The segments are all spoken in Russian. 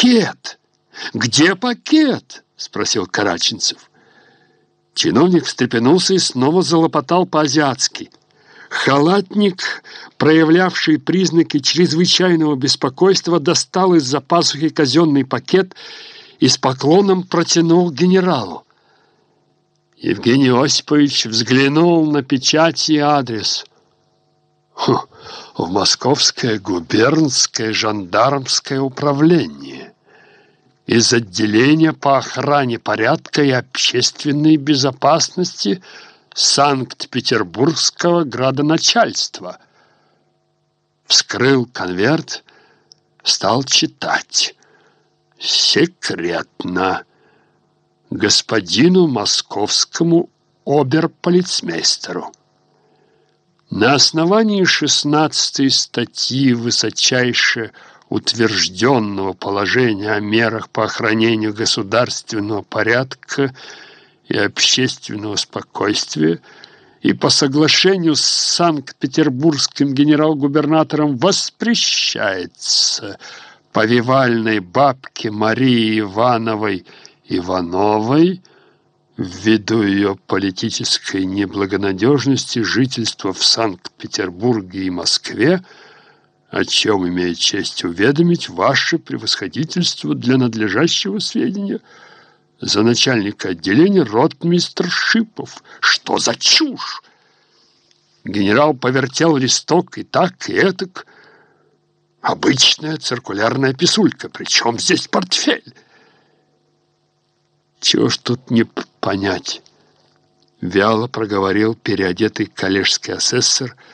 пакет! Где пакет?» — спросил Караченцев. Чиновник встрепенулся и снова залопотал по-азиатски. Халатник, проявлявший признаки чрезвычайного беспокойства, достал из-за пасухи казенный пакет и с поклоном протянул генералу. Евгений Осипович взглянул на печать и адрес. Хм, в Московское губернское жандармское управление из отделения по охране порядка и общественной безопасности Санкт-Петербургского градоначальства. Вскрыл конверт, стал читать. Секретно. Господину московскому оберполицмейстеру. На основании 16 статьи высочайше утвержденного положения о мерах по охранению государственного порядка и общественного спокойствия и по соглашению с Санкт-Петербургским генерал-губернатором воспрещается повивальной бабке Марии Ивановой Ивановой ввиду ее политической неблагонадежности жительства в Санкт-Петербурге и Москве о чем имеет честь уведомить ваше превосходительство для надлежащего сведения за начальника отделения ротмистр Шипов. Что за чушь? Генерал повертел листок и так, и этак. Обычная циркулярная писулька, причем здесь портфель. Чего ж тут не понять? Вяло проговорил переодетый коллежский асессор –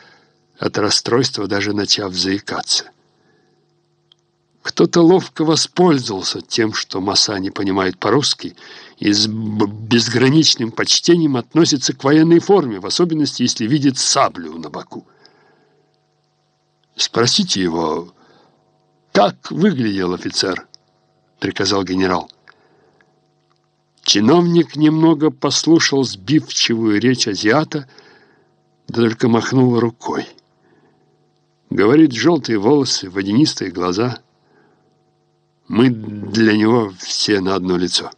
от расстройства даже начав заикаться. Кто-то ловко воспользовался тем, что Маса не понимает по-русски и с безграничным почтением относится к военной форме, в особенности, если видит саблю на боку. «Спросите его, как выглядел офицер?» — приказал генерал. Чиновник немного послушал сбивчивую речь азиата, да только махнул рукой. Говорит, желтые волосы, водянистые глаза. Мы для него все на одно лицо.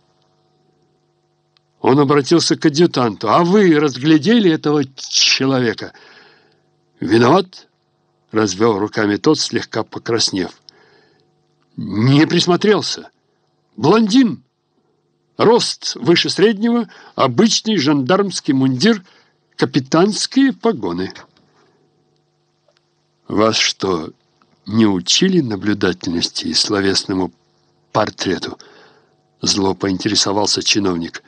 Он обратился к адъютанту. «А вы разглядели этого человека?» «Виноват?» — развел руками тот, слегка покраснев. «Не присмотрелся. Блондин. Рост выше среднего, обычный жандармский мундир, капитанские погоны». Вас что, не учили наблюдательности и словесному портрету? Зло поинтересовался чиновник.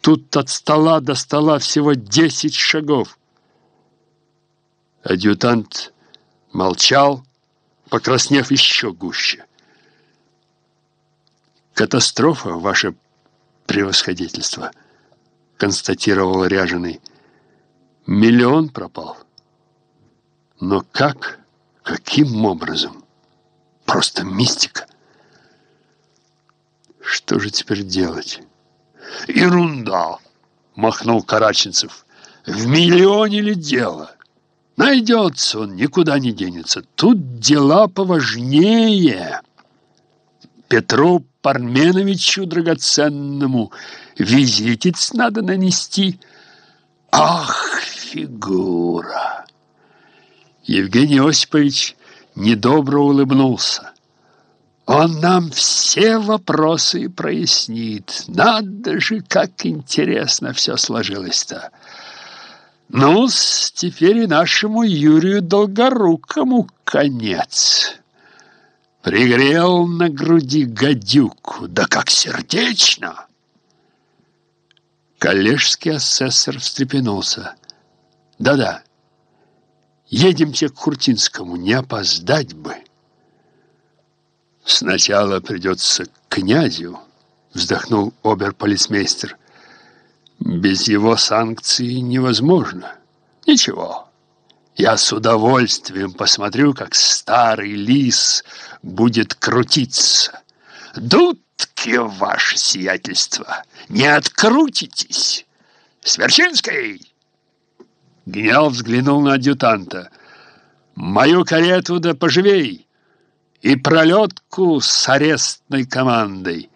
Тут от стола до стола всего десять шагов. Адъютант молчал, покраснев еще гуще. «Катастрофа, ваше превосходительство», — констатировал Ряженый. «Миллион пропал». Но как? Каким образом? Просто мистика. Что же теперь делать? Ерунда, махнул Караченцев. В миллионе ли дело? Найдется он, никуда не денется. Тут дела поважнее. Петру Парменовичу драгоценному визитец надо нанести. Ах, фигура! Евгений Осипович недобро улыбнулся. Он нам все вопросы прояснит. Надо же, как интересно все сложилось-то. ну теперь и нашему Юрию Долгорукому конец. Пригрел на груди гадюку, да как сердечно! Коллежский асессор встрепенулся. Да-да. Едемте к Хуртинскому, не опоздать бы. Сначала придется к князю, вздохнул оберполицмейстер. Без его санкций невозможно. Ничего. Я с удовольствием посмотрю, как старый лис будет крутиться. Дудки, ваше сиятельство, не открутитесь. Сверчинский! Генерал взглянул на адъютанта. «Мою карету да поживей! и пролетку с арестной командой.